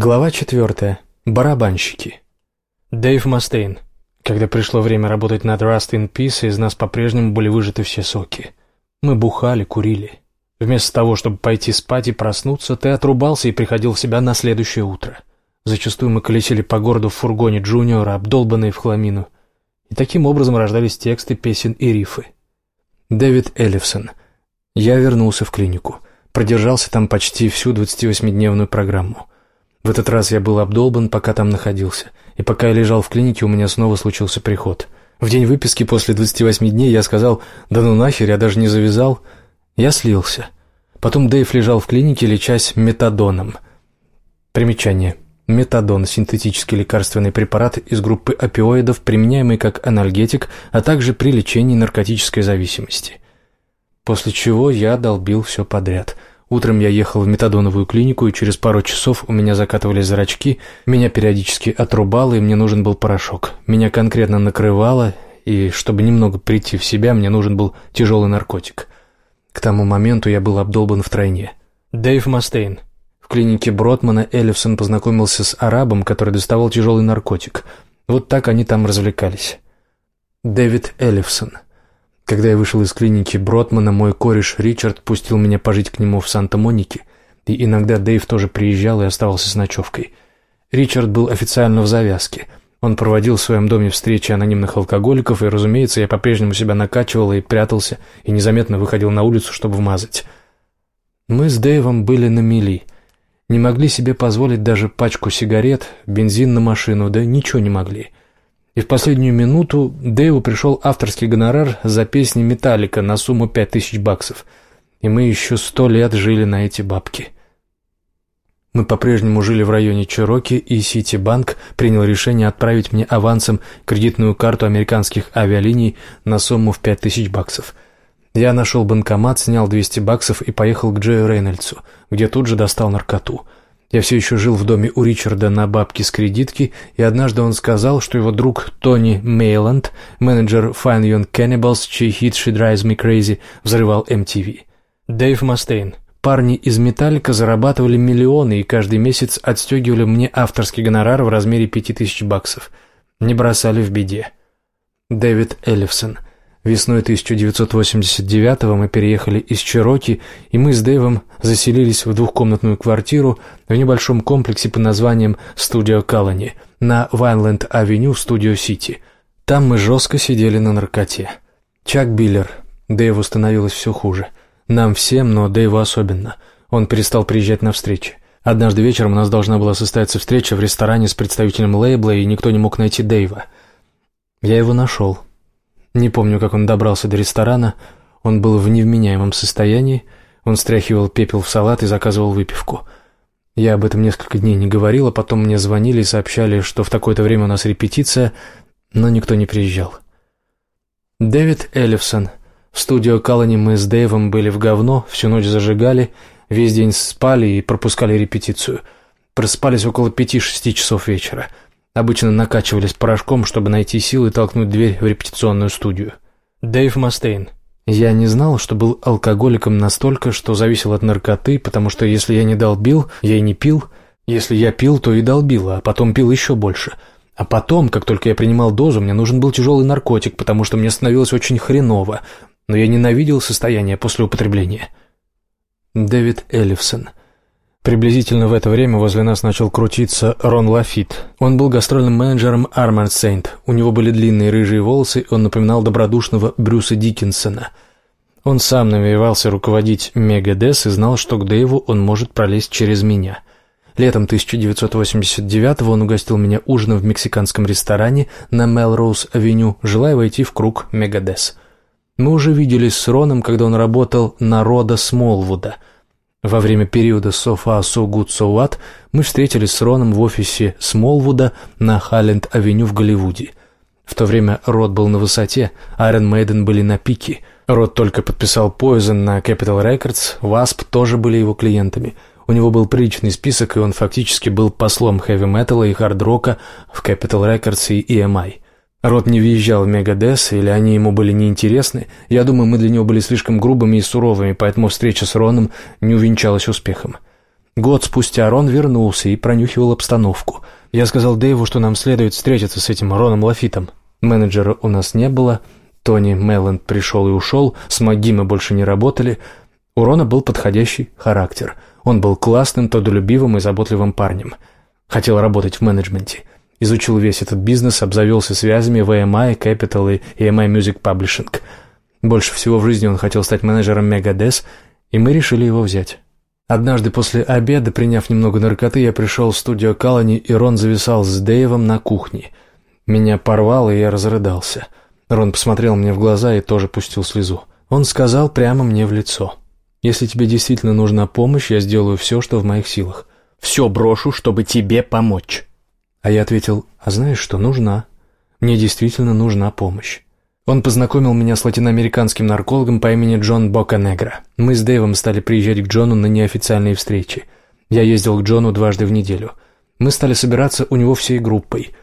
Глава четвертая. Барабанщики. Дэйв Мастейн. Когда пришло время работать над Rust in Peace, из нас по-прежнему были выжаты все соки. Мы бухали, курили. Вместо того, чтобы пойти спать и проснуться, ты отрубался и приходил в себя на следующее утро. Зачастую мы колесили по городу в фургоне Джуниора, обдолбанные в хламину. И таким образом рождались тексты песен и рифы. Дэвид Эллифсон. Я вернулся в клинику. Продержался там почти всю 28-дневную программу. В этот раз я был обдолбан, пока там находился. И пока я лежал в клинике, у меня снова случился приход. В день выписки после 28 дней я сказал «Да ну нахер, я даже не завязал». Я слился. Потом Дэйв лежал в клинике, лечась метадоном. Примечание. Метадон – синтетический лекарственный препарат из группы опиоидов, применяемый как анальгетик, а также при лечении наркотической зависимости. После чего я долбил все подряд – Утром я ехал в метадоновую клинику, и через пару часов у меня закатывались зрачки, меня периодически отрубало, и мне нужен был порошок. Меня конкретно накрывало, и чтобы немного прийти в себя, мне нужен был тяжелый наркотик. К тому моменту я был обдолбан втройне. Дэйв Мастейн. В клинике Бротмана Эллифсон познакомился с арабом, который доставал тяжелый наркотик. Вот так они там развлекались. Дэвид Эллифсон. Когда я вышел из клиники Бротмана, мой кореш Ричард пустил меня пожить к нему в Санта-Монике, и иногда Дэйв тоже приезжал и оставался с ночевкой. Ричард был официально в завязке. Он проводил в своем доме встречи анонимных алкоголиков, и, разумеется, я по-прежнему себя накачивал и прятался, и незаметно выходил на улицу, чтобы вмазать. Мы с Дэйвом были на мели. Не могли себе позволить даже пачку сигарет, бензин на машину, да ничего не могли. И в последнюю минуту Дэйву пришел авторский гонорар за песни «Металлика» на сумму пять тысяч баксов. И мы еще сто лет жили на эти бабки. Мы по-прежнему жили в районе Чироки, и Ситибанк принял решение отправить мне авансом кредитную карту американских авиалиний на сумму в пять тысяч баксов. Я нашел банкомат, снял 200 баксов и поехал к Джею Рейнольдсу, где тут же достал наркоту – я все еще жил в доме у Ричарда на бабке с кредитки, и однажды он сказал, что его друг Тони Мейланд, менеджер Fine Young Cannibals, чей хит «She Drives Me Crazy» взрывал MTV. Дэйв Мастейн. Парни из «Металлика» зарабатывали миллионы и каждый месяц отстегивали мне авторский гонорар в размере пяти тысяч баксов. Не бросали в беде. Дэвид Эллифсон. Весной 1989-го мы переехали из Чироки, и мы с Дэйвом заселились в двухкомнатную квартиру в небольшом комплексе под названием «Студио Колони» на Вайнленд-авеню в Студио-Сити. Там мы жестко сидели на наркоте. Чак Биллер. Дэйву становилось все хуже. Нам всем, но Дэйву особенно. Он перестал приезжать на встречи. Однажды вечером у нас должна была состояться встреча в ресторане с представителем лейбла, и никто не мог найти Дэйва. Я его нашел. Не помню, как он добрался до ресторана. Он был в невменяемом состоянии. Он стряхивал пепел в салат и заказывал выпивку. Я об этом несколько дней не говорил, а потом мне звонили и сообщали, что в такое-то время у нас репетиция, но никто не приезжал. Дэвид Эллифсон. В студию Калани мы с Дэйвом были в говно, всю ночь зажигали, весь день спали и пропускали репетицию. Проспались около пяти-шести часов вечера. Обычно накачивались порошком, чтобы найти силы толкнуть дверь в репетиционную студию. Дэйв Мастейн. Я не знал, что был алкоголиком настолько, что зависел от наркоты, потому что если я не долбил, я и не пил. Если я пил, то и долбил, а потом пил еще больше. А потом, как только я принимал дозу, мне нужен был тяжелый наркотик, потому что мне становилось очень хреново, но я ненавидел состояние после употребления. Дэвид Эллифсон. Приблизительно в это время возле нас начал крутиться Рон Лафит. Он был гастрольным менеджером Armored Saint. У него были длинные рыжие волосы, он напоминал добродушного Брюса Диккенсона. Он сам намеревался руководить Мегадес и знал, что к Дэйву он может пролезть через меня. Летом 1989-го он угостил меня ужином в мексиканском ресторане на Мелроуз-авеню, желая войти в круг Мегадес. Мы уже виделись с Роном, когда он работал на Рода Смолвуда – во время периода Good So What мы встретились с Роном в офисе Смолвуда на Халленд-авеню в Голливуде. В то время Род был на высоте, Iron Maiden были на пике. Род только подписал Poison на Capital Records, Wasp тоже были его клиентами. У него был приличный список, и он фактически был послом хэви-металла и хард-рока в Capital Records и EMI. Рот не въезжал в Мегадес, или они ему были неинтересны. Я думаю, мы для него были слишком грубыми и суровыми, поэтому встреча с Роном не увенчалась успехом. Год спустя Рон вернулся и пронюхивал обстановку. Я сказал Дэйву, что нам следует встретиться с этим Роном Лафитом. Менеджера у нас не было, Тони Мелланд пришел и ушел, с Маги мы больше не работали. У Рона был подходящий характер. Он был классным, трудолюбивым и заботливым парнем. Хотел работать в менеджменте. Изучил весь этот бизнес, обзавелся связями в EMI, Capital и EMI Music Publishing. Больше всего в жизни он хотел стать менеджером Megadeth, и мы решили его взять. Однажды после обеда, приняв немного наркоты, я пришел в студию Калани, и Рон зависал с Дэйвом на кухне. Меня порвало, и я разрыдался. Рон посмотрел мне в глаза и тоже пустил слезу. Он сказал прямо мне в лицо. «Если тебе действительно нужна помощь, я сделаю все, что в моих силах. Все брошу, чтобы тебе помочь». А я ответил, «А знаешь что, нужна. Мне действительно нужна помощь». Он познакомил меня с латиноамериканским наркологом по имени Джон Боканегра. Мы с Дэйвом стали приезжать к Джону на неофициальные встречи. Я ездил к Джону дважды в неделю. Мы стали собираться у него всей группой.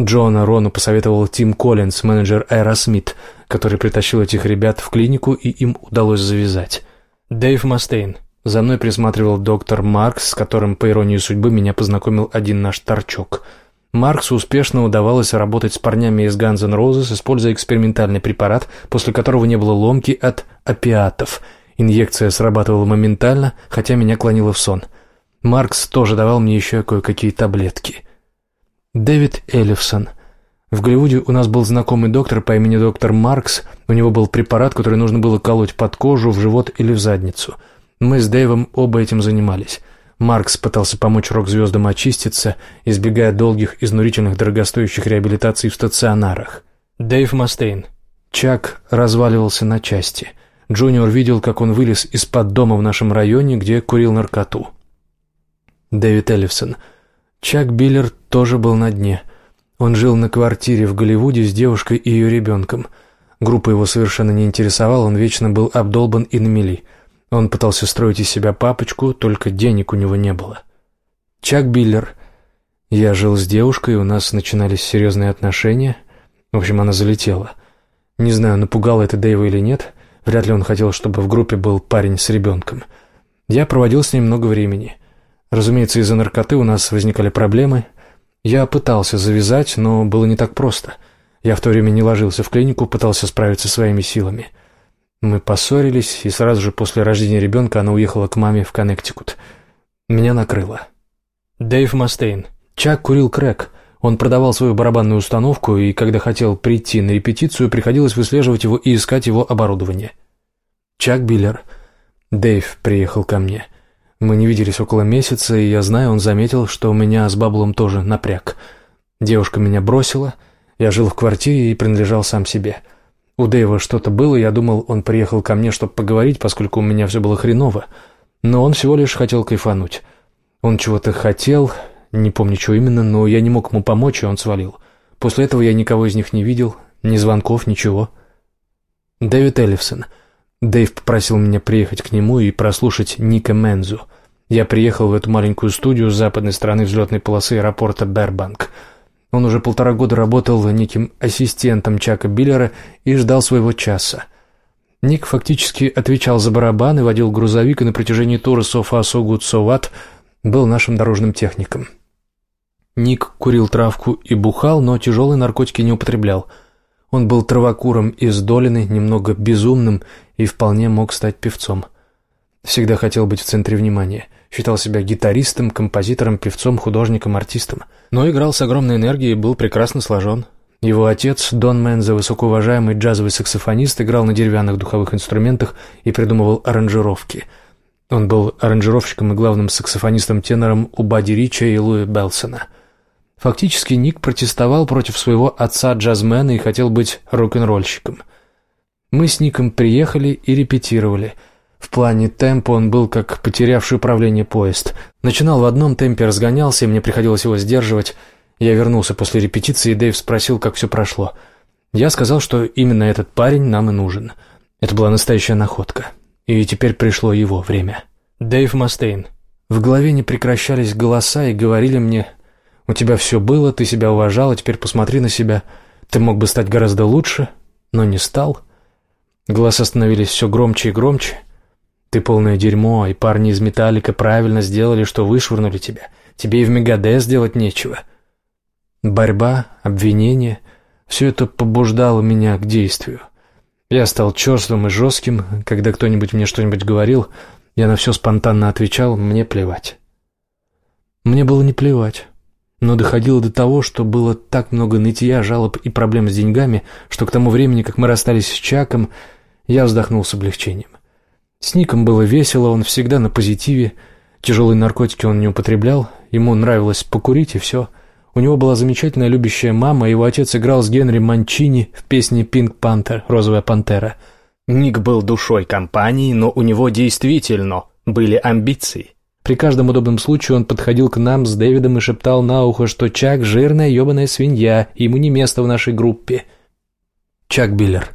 Джона Рону посоветовал Тим Коллинз, менеджер Аэросмит, который притащил этих ребят в клинику, и им удалось завязать. Дэйв Мастейн. За мной присматривал доктор Маркс, с которым, по иронии судьбы, меня познакомил один наш торчок – Марксу успешно удавалось работать с парнями из Guns N' Roses, используя экспериментальный препарат, после которого не было ломки от опиатов. Инъекция срабатывала моментально, хотя меня клонило в сон. Маркс тоже давал мне еще кое-какие таблетки. Дэвид Эллифсон. В Голливуде у нас был знакомый доктор по имени доктор Маркс. У него был препарат, который нужно было колоть под кожу, в живот или в задницу. Мы с Дэйвом оба этим занимались. Маркс пытался помочь рок-звездам очиститься, избегая долгих, изнурительных, дорогостоящих реабилитаций в стационарах. Дэйв Мастейн. Чак разваливался на части. Джуниор видел, как он вылез из-под дома в нашем районе, где курил наркоту. Дэвид Эллифсон. Чак Биллер тоже был на дне. Он жил на квартире в Голливуде с девушкой и ее ребенком. Группа его совершенно не интересовала, он вечно был обдолбан и на мели – он пытался строить из себя папочку, только денег у него не было. Чак Биллер. Я жил с девушкой, у нас начинались серьезные отношения. В общем, она залетела. Не знаю, напугало это Дэйва или нет. Вряд ли он хотел, чтобы в группе был парень с ребенком. Я проводил с ним много времени. Разумеется, из-за наркоты у нас возникали проблемы. Я пытался завязать, но было не так просто. Я в то время не ложился в клинику, пытался справиться своими силами. — мы поссорились, и сразу же после рождения ребенка она уехала к маме в Коннектикут. Меня накрыло. Дэйв Мастейн. Чак курил крэк. Он продавал свою барабанную установку, и когда хотел прийти на репетицию, приходилось выслеживать его и искать его оборудование. Чак Биллер. Дэйв приехал ко мне. Мы не виделись около месяца, и я знаю, он заметил, что у меня с Баблом тоже напряг. Девушка меня бросила, я жил в квартире и принадлежал сам себе. У Дэйва что-то было, я думал, он приехал ко мне, чтобы поговорить, поскольку у меня все было хреново. Но он всего лишь хотел кайфануть. Он чего-то хотел, не помню, что именно, но я не мог ему помочь, и он свалил. После этого я никого из них не видел, ни звонков, ничего. Дэвид Эллифсон. Дэйв попросил меня приехать к нему и прослушать Ника Мензу. Я приехал в эту маленькую студию с западной стороны взлетной полосы аэропорта Бербанк — он уже полтора года работал неким ассистентом Чака Биллера и ждал своего часа. Ник фактически отвечал за барабаны, водил грузовик и на протяжении тура «So far, so good, so what» был нашим дорожным техником. Ник курил травку и бухал, но тяжелые наркотики не употреблял. Он был травокуром из Долины, немного безумным и вполне мог стать певцом. Всегда хотел быть в центре внимания – Считал себя гитаристом, композитором, певцом, художником, артистом. Но играл с огромной энергией и был прекрасно сложен. Его отец, Дон Менза, высокоуважаемый джазовый саксофонист, играл на деревянных духовых инструментах и придумывал аранжировки. Он был аранжировщиком и главным саксофонистом-тенором у Бадди Рича и Луи Белсона. Фактически Ник протестовал против своего отца-джазмена и хотел быть рок-н-ролльщиком. Мы с Ником приехали и репетировали – в плане темпа он был как потерявший управление поезд. Начинал в одном темпе, разгонялся, и мне приходилось его сдерживать. Я вернулся после репетиции, и Дэйв спросил, как все прошло. Я сказал, что именно этот парень нам и нужен. Это была настоящая находка. И теперь пришло его время. Дэйв Мастейн. В голове не прекращались голоса и говорили мне, «У тебя все было, ты себя уважал, а теперь посмотри на себя. Ты мог бы стать гораздо лучше, но не стал». Голоса становились все громче и громче. Ты полное дерьмо, и парни из Металлика правильно сделали, что вышвырнули тебя. Тебе и в Мегадес делать нечего. Борьба, обвинения — все это побуждало меня к действию. Я стал черствым и жестким, когда кто-нибудь мне что-нибудь говорил, я на все спонтанно отвечал «мне плевать». Мне было не плевать, но доходило до того, что было так много нытья, жалоб и проблем с деньгами, что к тому времени, как мы расстались с Чаком, я вздохнул с облегчением. С Ником было весело, он всегда на позитиве, тяжелые наркотики он не употреблял, ему нравилось покурить и все – у него была замечательная любящая мама, его отец играл с Генри Манчини в песне «Пинк Пантер» «Розовая пантера». Ник был душой компании, но у него действительно были амбиции. При каждом удобном случае он подходил к нам с Дэвидом и шептал на ухо, что Чак – жирная ебаная свинья, ему не место в нашей группе. Чак Биллер.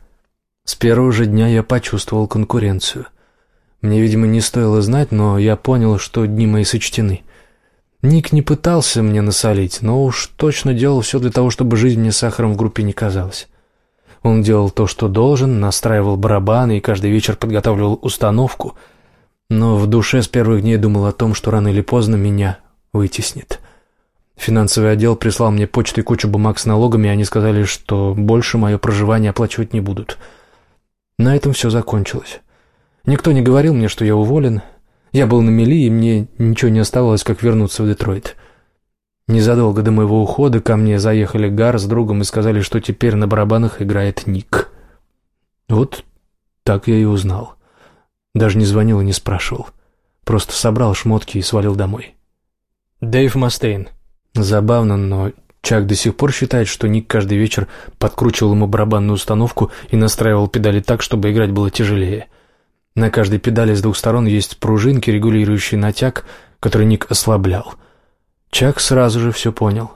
С первого же дня я почувствовал конкуренцию. Мне, видимо, не стоило знать, но я понял, что дни мои сочтены. Ник не пытался мне насолить, но уж точно делал все для того, чтобы жизнь мне сахаром в группе не казалась. Он делал то, что должен, настраивал барабаны и каждый вечер подготавливал установку, но в душе с первых дней думал о том, что рано или поздно меня вытеснит. Финансовый отдел прислал мне почтой кучу бумаг с налогами, и они сказали, что больше мое проживание оплачивать не будут. На этом все закончилось. Никто не говорил мне, что я уволен, я был на мели, и мне ничего не оставалось, как вернуться в Детройт. Незадолго до моего ухода ко мне заехали Гар с другом и сказали, что теперь на барабанах играет Ник. Вот так я и узнал. Даже не звонил и не спрашивал. Просто собрал шмотки и свалил домой. Дэйв Мастейн. Забавно, но Чак до сих пор считает, что Ник каждый вечер подкручивал ему барабанную установку и настраивал педали так, чтобы играть было тяжелее. На каждой педали с двух сторон есть пружинки, регулирующие натяг, который Ник ослаблял. Чак сразу же все понял.